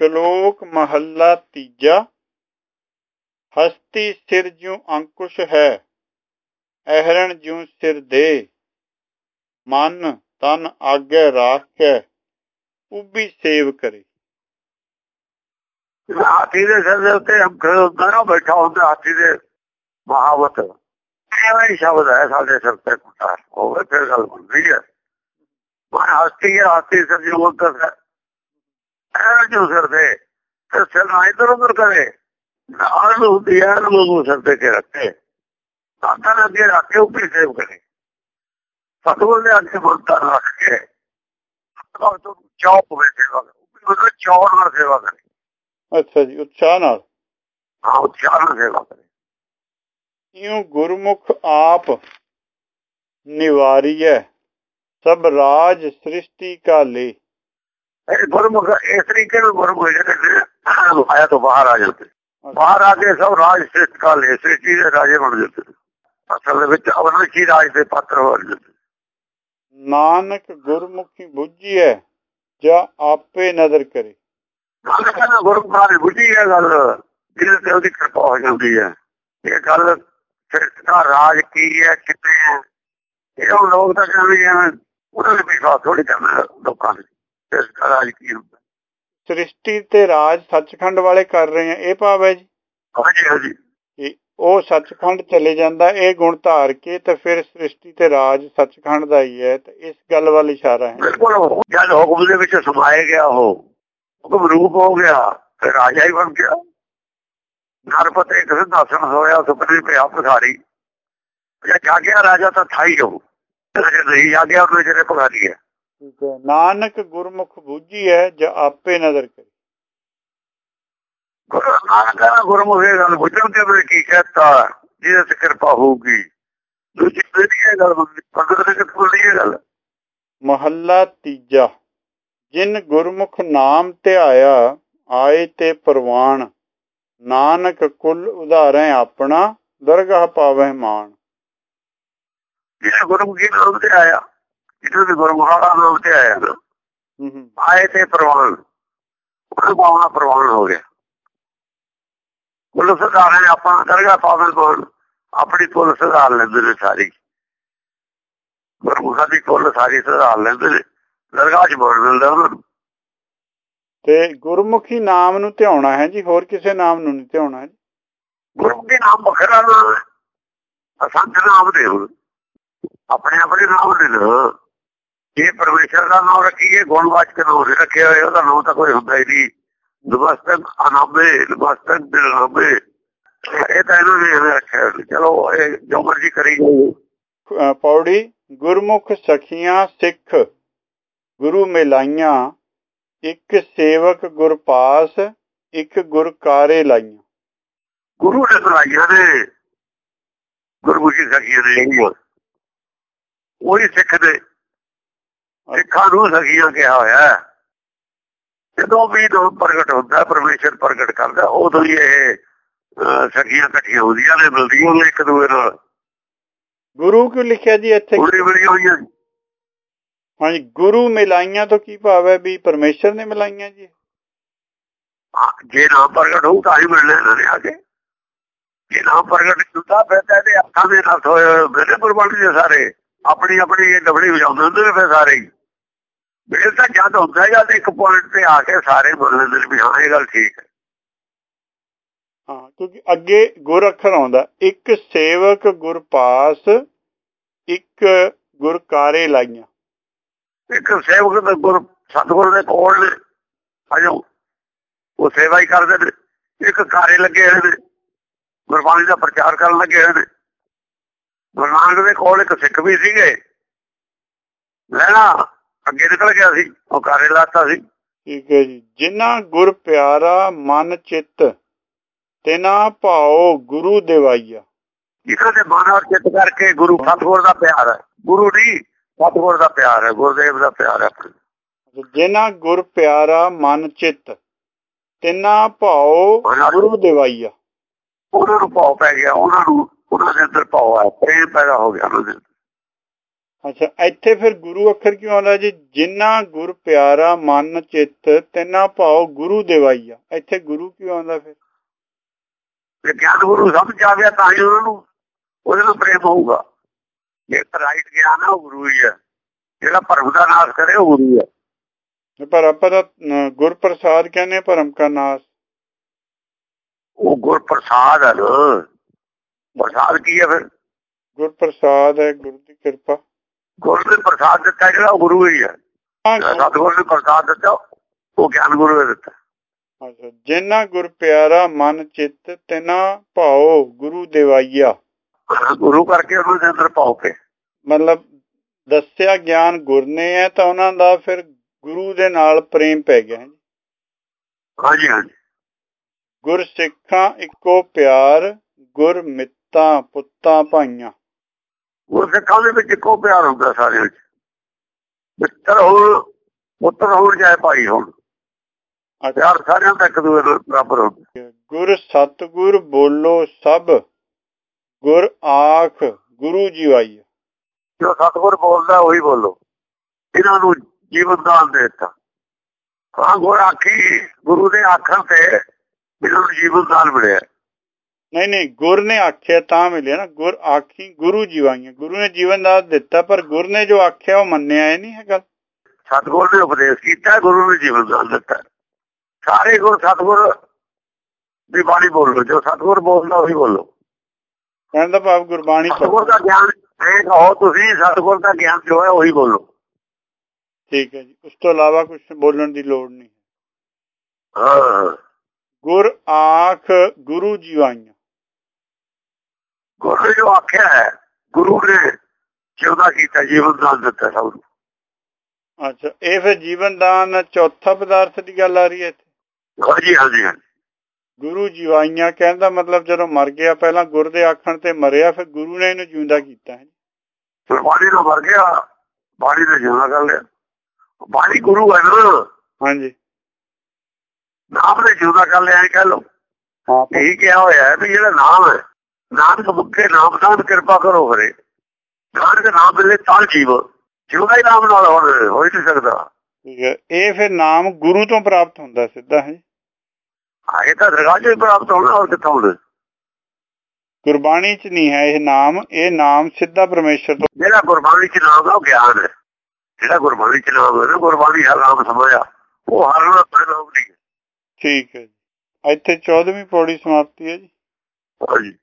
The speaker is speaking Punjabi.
ਸ਼ਲੋਕ ਮਹੱਲਾ ਤੀਜਾ, ਹਸਤੀ ਸਿਰ ਜਿਉ ਅੰਕੁਸ਼ ਹੈ, ਅਹਰਣ ਜਿਉ ਸਿਰ ਦੇ। ਮਨ ਤਨ ਆਗੇ ਰਾਖੈ ਉਬੀ ਸੇਵ ਕਰੇ। ਹਾਥੀ ਦੇ ਸਿਰ ਦੇ ਉੱਤੇ ਅੰਕਲ ਹੁੰਦਾ ਨਾ, ਬੈਠਾ ਹੁੰਦਾ ਹਾਥੀ ਦੇ ਮਹਾਵਤ। ਐਵੇਂ ਸ਼ਬਦ ਹੈ ਸਾਡੇ ਸਿਰ ਤੇ ਕੁੱਤਾ ਹੋਵੇ ਫਿਰ ਗੱਲ ਬਣਦੀ ਹੈ। ਮੈਂ ਹਸਤੀ ਹੈ, ਹਾਥੀ ਸਿਰ ਜੋ ਅੰਕਲ ਹੈ। ਐਵੇਂ ਜੋ ਸਿਰ ਦੇ ਫਿਰ ਸਿਰ ਨਾ ਇਧਰ ਉਧਰ ਕਰੇ। ਨਾਲ ਹੁੰਦੀ ਹੈ ਨੂੰ ਸਿਰ ਤੇ ਕੇ ਰੱਖੇ। ਤਾਂ ਅੱਗੇ ਰੱਖ ਕੇ ਉੱਪਰ ਸੇਵ ਕਰੇ। ਸਤਗੁਰ ਦੇ ਅੱਗੇ ਬੰਦਾ ਰੱਖ ਕੇ ਉਹ ਤੋਂ ਚੌਪ ਹੋਵੇ ਸੇਵਾ ਉਹ ਚੌੜ ਨਾਲ ਸੇਵਾ ਕਰੇ। ਅੱਛਾ ਜੀ ਉਤਸ਼ਾਹ ਨਾਲ? ਹਾਂ ਉਤਸ਼ਾਹ ਨਾਲ ਸੇਵਾ ਕਰੇ। ਇਉ ਗੁਰਮੁਖ ਆਪ ਨਿਵਾਰੀਐ ਸਭ ਰਾਜ ਸ੍ਰਿਸ਼ਟੀ ਕਾ ਲੇ ਇਹ ਗੁਰਮੁਖ ਇਸ ਤਰੀਕੇ ਨਾਲ ਗੁਰਮੁਖ ਜਿਹੜੇ ਨੇ ਆਇਆ ਤੋਂ ਬਾਹਰ ਆ ਜਾਂਦੇ ਬਾਹਰ ਆ ਕੇ ਸਭ ਰਾਜ ਸ੍ਰਿਸ਼ਟ ਕਾ ਲੇ ਸ੍ਰਿਸ਼ਟੀ ਦੇ ਰਾਜੇ ਬਣ ਜਾਂਦੇ ਅਸਲ ਦੇ ਵਿੱਚ ਅਵਨਸ਼ੀ ਰਾਜ ਦੇ ਪਾਤਰ ਹੋ ਜਾਂਦੇ ਨਾਨਕ ਗੁਰਮੁਖੀ ਬੁੱਝੀਐ ਜਾਂ ਆਪੇ ਨਜ਼ਰ ਕਰੇ। ਨਾਨਕ ਕਹਿੰਦਾ ਗੁਰਮੁਖਾਂ ਦੀ ਬੁੱਝੀ ਹੈ ਗੱਲ ਜਿਹਦੇ ਤੇ ਉਹਦੀ ਕਿਰਪਾ ਹੋ ਜਾਂਦੀ ਹੈ। ਇਹ ਗੱਲ ਸ੍ਰਿਸ਼ਟ ਦਾ ਰਾਜ ਕੀ ਹੈ ਹੈ ਇਹ ਲੋਕ ਤਾਂ ਕਹਿੰਦੇ ਆ ਉਹਨਾਂ ਨੇ ਵਿਸ਼ਵਾਸ ਥੋੜੀ ਕਰਨਾ ਲੋਕਾਂ ਨੇ ਦਾ ਰਾਜ ਕੀ ਹੁੰਦਾ? ਸ੍ਰਿਸ਼ਟੀ ਤੇ ਰਾਜ ਸੱਚਖੰਡ ਵਾਲੇ ਕਰ ਰਹੇ ਆ ਇਹ ਭਾਵ ਹੈ ਜੀ? ਹਾਂਜੀ ਹਾਂਜੀ। ਉਹ ਸੱਚਖੰਡ ਚਲੇ ਜਾਂਦਾ ਇਹ ਗੁਣ ਧਾਰ ਕੇ ਤੇ ਫਿਰ ਸ੍ਰਿਸ਼ਟੀ ਤੇ ਰਾਜ ਸੱਚਖੰਡ ਦਾ ਹੀ ਹੈ ਤੇ ਇਸ ਗੱਲ ਵੱਲ ਇਸ਼ਾਰਾ ਹੈ। ਬਿਲਕੁਲ ਜਦ ਹੁਕਮ ਦੇ ਵਿੱਚ ਸਮਾਏ ਗਿਆ ਉਹ ਹੁਕਮ ਰੂਪ ਹੋ ਗਿਆ ਫਿਰ ਰਾਜਾ ਹੀ ਬਣ ਗਿਆ। ਨਰਪਤੇ ਕਿਸੇ ਦਾਸਨ ਹੋਇਆ ਸੁਪਨੇ ਪਿਆ ਭਖਾਰੀ ਜੇ ਜਾਗਿਆ ਰਾਜਾ ਤਾਂ ਥਾਈ ਹੋ ਜੇ ਨਹੀਂ ਜਾਗਿਆ ਉਹਨੇ ਜਿਹੜੇ ਭਖਾਰੀ ਹੈ। ਠੀਕ ਹੈ। ਨਾਨਕ ਗੁਰਮੁਖ ਬੁੱਝੀ ਹੈ ਜਾਂ ਆਪੇ ਨਜ਼ਰ ਕਰੇ। ਗੁਰੂ ਨਾਨਕ ਦਾ ਗੁਰਮੁਖੇ ਗੱਲ ਬੁੱਝਣ ਦੇ ਵੇ ਕੀ ਕਹਤਾ ਜਿਹਦੇ ਤੇ ਕਿਰਪਾ ਹੋਊਗੀ। ਦੂਜੀ ਜਿਹੜੀ ਇਹ ਗੱਲ ਪੰਗਤ ਦੇ ਕਿਥੋਂ ਦੀ ਇਹ ਗੱਲ? ਮਹੱਲਾ ਤੀਜਾ। ਜਿਨ ਗੁਰਮੁਖ ਨਾਮ ਧਿਆਇਆ ਆਏ ਤੇ ਪ੍ਰਵਾਨ। ਨਾਨਕ ਕੁਲ ਉਧਾਰੈ ਆਪਣਾ ਦਰਗਾਹ ਪਾਵਹਿ ਮਾਨ ਜਿਹਨੇ ਗੁਰਮੁਖੀ ਨਾਮ ਤੇ ਆਇਆ ਜਿਹਨੇ ਵੀ ਗੁਰਮੁਖਾ ਦਾ ਨਾਮ ਤੇ ਆਇਆ ਨਾ ਹੂੰ ਹੂੰ। ਆਏ ਤੇ ਪ੍ਰਵਾਨ ਉਹ ਪਾਵਨਾ ਪ੍ਰਵਾਨ ਹੋ ਗਿਆ। ਕੁੱਲ ਸੁਧਾਰਾਂ ਨੇ ਆਪਣਾ ਦਰਗਾਹ ਪਾਵਨ ਕੋਲ ਆਪਣੀ ਕੁੱਲ ਸੁਧਾਰ ਲੈਂਦੇ ਨੇ ਸਾਰੀ। ਗੁਰਮੁਖਾਂ ਦੀ ਕੁੱਲ ਸਾਰੀ ਸੁਧਾਰ ਲੈਂਦੇ ਨੇ ਦਰਗਾਹ 'ਚ ਬੋਲ ਮਿਲਦਾ ਉਹਨਾਂ ਨੂੰ। ਤੇ ਗੁਰਮੁਖੀ ਨਾਮ ਨੂੰ ਧਿਆਉਣਾ ਹੈ ਜੀ ਹੋਰ ਕਿਸੇ ਨਾਮ ਨੂੰ ਨਹੀਂ ਧਿਆਉਣਾ ਹੈ ਗੁਰਮੁਖੀ ਨਾਮ ਵੱਖਰਾ ਨਾਮ ਅਸੰਖ ਨਾਮ ਦੇ ਆਪਣੇ ਆਪਣੇ ਨਾਮ ਦੇ ਨਾ। ਇਹ ਪਰਮੇਸ਼ਰ ਦਾ ਨਾਮ ਰੱਖੀਏ ਗੁਣਵਾਚਕ ਨਾਮ ਰੱਖਿਆ ਹੋਇਆ ਉਹਦਾ ਨਾਮ ਤਾਂ ਕੋਈ ਹੁੰਦਾ ਹੀ ਨਹੀਂ। ਨਮਸਤਕ ਅਨਾਮੇ ਨਮਸਤਕ ਦਿਲਾਮੇ ਇਹ ਤਾਂ ਇਹਨਾਂ ਨੇ ਰੱਖਿਆ। ਚਲੋ ਇਹ ਜੋ ਮਰਜ਼ੀ ਕਰੀ ਜਾਓ। ਪੌੜੀ ਗੁਰਮੁਖ ਸਖੀਆਂ ਸਿੱਖ ਗੁਰੂ ਮਿਲਾਈਆਂ ਇੱਕ ਸੇਵਕ ਗੁਰ ਪਾਸ ਇੱਕ ਗੁਰ ਕਾਰੇ ਲਾਈਆਂ। ਗੁਰੂ ਨੇ ਸੁਣਾਈਆਂ ਨੇ। ਗੁਰਮੁਖੀ ਸਖੀਆਂ ਨੇ। ਉਹੀ ਸਿੱਖ ਦੇ ਸਿੱਖਾਂ ਨੂੰ ਸਖੀਆਂ ਕਿਹਾ ਹੋਇਆ। ਜਦੋਂ ਵੀ ਨਾਮ ਪ੍ਰਗਟ ਹੁੰਦਾ ਪਰਮੇਸ਼ਰ ਪ੍ਰਗਟ ਕਰਦਾ ਉਦੋਂ ਹੀ ਇਹ ਸਖੀਆਂ ਇਕੱਠੀਆਂ ਹੁੰਦੀਆਂ ਨੇ ਮਿਲਦੀਆਂ ਨੇ ਇੱਕ ਦੂਜੇ ਨਾਲ। ਗੁਰੂ ਕਿਉਂ ਲਿਖਿਆ ਜੀ ਇੱਥੇ? ਉਹਦੀ ਮਿਲੀਆਂ ਹੋਈਆਂ ਹਾਂਜੀ ਗੁਰੂ ਮਿਲਾਈਆਂ ਤੋਂ ਕੀ ਭਾਵ ਹੈ ਵੀ ਪਰਮੇਸ਼ਰ ਨੇ ਮਿਲਾਈਆਂ ਜੀ? ਜੇ ਨਾਮ ਪ੍ਰਗਟ ਹੋਊ ਤਾਂ ਹੀ ਮਿਲਣੇ ਇਹਨਾਂ ਨੇ ਆ ਕੇ। ਜੇ ਨਾਮ ਪ੍ਰਗਟ ਹੁੰਦਾ ਫਿਰ ਤਾਂ ਇਹਦੇ ਅੱਖਾਂ ਦੇ ਨਾਲ ਹੋਏ ਮੇਰੇ ਗੁਰਬਾਣੀ ਦੇ ਸਾਰੇ। ਆਪਣੀ ਆਪਣੀ ਇਹ ਡਬੜੀ ਵਜਾਉਂਦੇ ਹੁੰਦੇ ਨੇ ਫਿਰ ਸਾਰੇ ਹੀ। ਮੇਰੇ ਤਾਂ ਜਦ ਹੁੰਦਾ ਜਦ ਇੱਕ ਪੁਆਇੰਟ ਤੇ ਆ ਕੇ ਸਾਰੇ ਬੋਲ ਲੈਂਦੇ ਨੇ ਵੀ ਹਾਂ ਇਹ ਗੱਲ ਠੀਕ ਹੈ। ਹਾਂ ਕਿਉਂਕਿ ਅੱਗੇ ਗੁਰ ਅੱਖਰ ਆਉਂਦਾ ਇੱਕ ਸੇਵਕ ਗੁਰ ਪਾਸ ਇੱਕ ਗੁਰ ਕਾਰੇ ਲਾਈਆਂ। ਇੱਕ ਸੇਵਕ ਦੇ ਗੁਰ ਸਤਗੁਰ ਦੇ ਕੋਲ ਨੇ ਉਹ ਸੇਵਾ ਹੀ ਕਰਦੇ ਨੇ। ਇੱਕ ਕਾਰੇ ਲੱਗੇ ਹੋਏ ਨੇ ਗੁਰਬਾਣੀ ਦਾ ਪ੍ਰਚਾਰ ਕਰਨ ਲੱਗੇ ਹੋਏ ਨੇ। ਗੁਰੂ ਨਾਨਕ ਦੇ ਕੋਲ ਇੱਕ ਸਿੱਖ ਵੀ ਸੀਗੇ। ਲੈਣਾ ਅੱਗੇ ਨਿਕਲ ਗਿਆ ਸੀ ਉਹ ਕਾਰੇ ਲਾਤਾ ਸੀ। ਠੀਕ ਹੈ ਜੀ ਜਿਨ੍ਹਾਂ ਗੁਰ ਪਿਆਰਾ ਮਨ ਚਿੱਤ ਤਿਨਾ ਭਾਉ ਗੁਰੂ ਦੇਵਾਈਆ। ਜਿਨ੍ਹਾਂ ਦੇ ਮਨ ਔਰ ਚਿੱਤ ਕਰਕੇ ਗੁਰੂ ਸਤਗੁਰ ਦਾ ਪਿਆਰ ਹੈ। ਗੁਰੂ ਨਹੀਂ ਸਤਗੁਰ ਦਾ ਪਿਆਰ ਹੈ ਗੁਰਦੇਵ ਦਾ ਪਿਆਰ ਹੈ ਜਿਨ੍ਹਾਂ ਗੁਰ ਪਿਆਰਾ ਮਨ ਚਿੱਤ ਤਿਨਾ ਭਾਉ ਗੁਰੂ ਦੇਵਾਈਆ। ਉਹਨਾਂ ਨੂੰ ਭਾਉ ਪੈ ਗਿਆ ਉਹਨਾਂ ਨੂੰ ਉਹਨਾਂ ਦੇ ਅੰਦਰ ਭਾਉ ਹੈ ਪ੍ਰੇਮ ਪੈਦਾ ਹੋ ਗਿਆ ਉਹਨਾਂ ਦੇ। ਅੱਛਾ ਇੱਥੇ ਫਿਰ ਗੁਰੂ ਅੱਖਰ ਕਿਉਂ ਆਉਂਦਾ ਜੀ? ਜਿੰਨਾ ਗੁਰ ਪਿਆਰਾ ਮਨ ਚਿੱਤ ਤਿੰਨਾ ਭਾਉ ਗੁਰੂ ਦੇਵਾਈਆ ਇੱਥੇ ਗੁਰੂ ਕਿਉਂ ਆਉਂਦਾ ਫਿਰ? ਜੇ ਗਿਆਨ ਗੁਰੂ ਸਮਝ ਆ ਗਿਆ ਤਾਂ ਹੀ ਉਹਨਾਂ ਨੂੰ ਉਹਦੇ ਨਾਲ ਪ੍ਰੇਮ ਹੋਊਗਾ। ਜੇ ਰਾਈਟ ਗਿਆਨ ਉਹ ਗੁਰੂ ਹੀ ਹੈ ਜਿਹੜਾ ਭਰਮ ਦਾ ਨਾਸ਼ ਕਰੇ ਉਹ ਗੁਰੂ ਹੈ ਪਰ ਆਪਾਂ ਤਾਂ ਗੁਰ ਪ੍ਰਸਾਦ ਕਹਿੰਦੇ ਭਰਮ ਕਾ ਨਾਸ। ਉਹ ਗੁਰ ਪ੍ਰਸਾਦ ਹੈ ਪ੍ਰਸਾਦ ਕੀ ਹੈ ਫਿਰ? ਗੁਰ ਪ੍ਰਸਾਦ ਹੈ ਗੁਰੂ ਦੀ ਕਿਰਪਾ। ਗੁਰ ਨੇ ਪ੍ਰਸਾਦ ਦਿੱਤਾ ਜਿਹੜਾ ਉਹ ਗੁਰੂ ਹੀ ਹੈ। ਸਤਿਗੁਰ ਨੇ ਪ੍ਰਸਾਦ ਦਿੱਤਾ ਉਹ ਗਿਆਨ ਗੁਰੂ ਨੇ ਦਿੱਤਾ। ਅੱਛਾ ਜਿੰਨਾ ਗੁਰ ਪਿਆਰਾ ਮਨ ਚਿੱਤ ਤਿਨਾ ਭਾਉ ਗੁਰੂ ਦੇਵਾਈਆ। ਗੁਰੂ ਕਰਕੇ ਉਹਨਾਂ ਦੇ ਅੰਦਰ ਪਾਉ ਕੇ। ਮਤਲਬ ਦੱਸਿਆ ਗਿਆਨ ਗੁਰ ਨੇ ਹੈ ਤਾਂ ਉਹਨਾਂ ਦਾ ਫਿਰ ਗੁਰੂ ਦੇ ਨਾਲ ਪ੍ਰੇਮ ਪੈ ਗਿਆ ਹੈ ਹਾਂਜੀ ਹਾਂਜੀ। ਗੁਰ ਸਿੱਖਾਂ ਇੱਕੋ ਪਿਆਰ ਗੁਰ ਮਿੱਤਾਂ ਪੁੱਤਾਂ ਭਾਈਆਂ। ਉਹ ਸਿੱਖਾਂ ਦੇ ਵਿੱਚ ਇੱਕੋ ਪਿਆਰ ਹੁੰਦਾ ਸਾਰਿਆਂ ਵਿੱਚ। ਮਿੱਤਰ ਹੋਣ ਪੁੱਤਰ ਹੋਣ ਚਾਹੇ ਭਾਈ ਹੋਣ। ਪਿਆਰ ਸਾਰਿਆਂ ਦਾ ਇੱਕ ਦੂਜੇ ਨਾਲ ਬਰਾਬਰ ਹੁੰਦਾ। ਗੁਰ ਸਤਗੁਰ ਬੋਲੋ ਸਭ ਗੁਰ ਆਖ ਗੁਰੂ ਜੀਵਾਈ ਜੋ ਸਤਿਗੁਰ ਬੋਲਦਾ ਉਹੀ ਬੋਲੋ। ਇਹਨਾਂ ਨੂੰ ਜੀਵਨ ਦਾਨ ਦੇ ਦਿੱਤਾ। ਹਾਂ ਗੁਰ ਆਖੀ ਗੁਰੂ ਦੇ ਆਖਣ ਤੇ ਇਹਨਾਂ ਨੂੰ ਜੀਵਨ ਦਾਨ ਮਿਲਿਆ। ਨਹੀਂ ਨਹੀਂ ਗੁਰ ਨੇ ਆਖਿਆ ਤਾਂ ਮਿਲਿਆ ਨਾ ਗੁਰ ਆਖੀ ਗੁਰੂ ਜੀਵਾਈਆਂ ਗੁਰੂ ਨੇ ਜੀਵਨ ਦਾ ਦਿੱਤਾ ਪਰ ਗੁਰ ਨੇ ਜੋ ਆਖਿਆ ਉਹ ਮੰਨਿਆ ਇਹ ਨਹੀਂ ਹੈ ਗੱਲ ਸਤਿਗੁਰ ਨੇ ਉਪਦੇਸ਼ ਕੀਤਾ ਗੁਰੂ ਨੇ ਜੀਵਨ ਦਾਨ ਦਿੱਤਾ ਸਾਰੇ ਗੁਰ ਸਤਿਗੁਰ ਦੀ ਬਾਣੀ ਬੋਲੋ ਜੋ ਸਤਿਗੁਰ ਬੋਲਦਾ ਉਹੀ ਬੋਲੋ ਕਹਿਣ ਦਾ ਭਾਵ ਗੁਰਬਾਣੀ ਸਤਿਗੁਰ ਪੜ੍ਹੋ ਦਾ ਗਿਆਨ ਇਹ ਕਹੋ ਤੁਸੀਂ ਸਤਿਗੁਰ ਦਾ ਗਿਆਨ ਜੋ ਹੈ ਉਹੀ ਬੋਲੋ। ਠੀਕ ਹੈ ਜੀ। ਉਸ ਤੋਂ ਇਲਾਵਾ ਕੁਝ ਬੋਲਣ ਦੀ ਲੋੜ ਨਹੀਂ। ਹਾਂ। ਗੁਰ ਆਖ ਗੁਰੂ ਜੀਵਾਈਆਂ। ਗੁਰੂ ਜੋ ਆਖਿਆ ਹੈ ਗੁਰੂ ਨੇ ਜਿਉਂਦਾ ਕੀਤਾ ਜੀਵਨ ਦਾਨ ਦਿੱਤਾ ਸਭ ਨੂੰ। ਅੱਛਾ ਇਹ ਫਿਰ ਜੀਵਨ ਦਾਨ ਚੌਥਾ ਪਦਾਰਥ ਦੀ ਗੱਲ ਆ ਰਹੀ ਹੈ ਇੱਥੇ? ਹਾਂਜੀ ਹਾਂਜੀ ਗੁਰੂ ਜੀਵਾਈਆਂ ਕਹਿਣ ਦਾ ਮਤਲਬ ਜਦੋਂ ਮਰ ਗਿਆ ਪਹਿਲਾਂ ਗੁਰ ਦੇ ਆਖਣ ਤੇ ਮਰਿਆ ਫਿਰ ਗੁਰੂ ਨੇ ਇਹਨੂੰ ਜਿਉਂਦਾ ਕੀਤਾ ਹੈ। ਫਿਰ ਬਾਣੀ ਨੂੰ ਮਰ ਗਿਆ ਬਾਣੀ ਨੇ ਜਿਉਂਦਾ ਕਰ ਲਿਆ। ਬਾਣੀ ਗੁਰੂ ਹੈ ਨਾ। ਹਾਂਜੀ ਨਾਮ ਨੇ ਜਿਉਂਦਾ ਕਰ ਲਿਆ ਇਹ ਕਹਿ ਹਾਂ। ਇਹੀ ਕਿਹਾ ਹੋਇਆ ਵੀ ਜਿਹੜਾ ਨਾਮ ਹੈ ਨਾਨਕ ਮੁਖੇ ਨਾਮ ਦਾਨ ਕਿਰਪਾ ਕਰੋ ਹਰੇ। ਨਾਨਕ ਨਾਮ ਮਿਲੇ ਤਾਂ ਜੀਵ। ਜਿਉਂਦਾ ਹੀ ਨਾਮ ਨਾਲ ਹੁਣ ਹੋ ਹੀ ਨਹੀਂ ਸਕਦਾ। ਇਹ ਫਿਰ ਨਾਮ ਗੁਰੂ ਤੋਂ ਪ੍ਰਾਪਤ ਹੁੰਦਾ ਸਿੱਧਾ ਹੈ। ਆਏ ਤਾਂ ਦਰਗਾਹ ਹੀ ਪ੍ਰਾਪਤ ਹੋਣਾ ਹੋਰ ਕਿੱਥੋਂ ਹੋਣਾ? ਗੁਰਬਾਣੀ 'ਚ ਨਹੀਂ ਹੈ ਇਹ ਨਾਮ। ਇਹ ਨਾਮ ਸਿੱਧਾ ਪਰਮੇਸ਼ਰ ਤੋਂ ਜਿਹੜਾ ਗੁਰਬਾਣੀ ਚ ਨਾਮ ਉਹ ਗਿਆਨ ਹੈ। ਜਿਹੜਾ ਗੁਰਬਾਣੀ ਚ ਨਾਮ ਹੈ ਗੁਰਬਾਣੀ ਹਰ ਨਾਮ ਸਮਝਿਆ। ਉਹ ਹਰ ਦਾ ਨਾਮ ਨਹੀਂ। ਠੀਕ ਹੈ ਇੱਥੇ 14ਵੀਂ ਪੌੜੀ ਸਮਾਪਤੀ ਹੈ ਜੀ। ਹਾਂਜੀ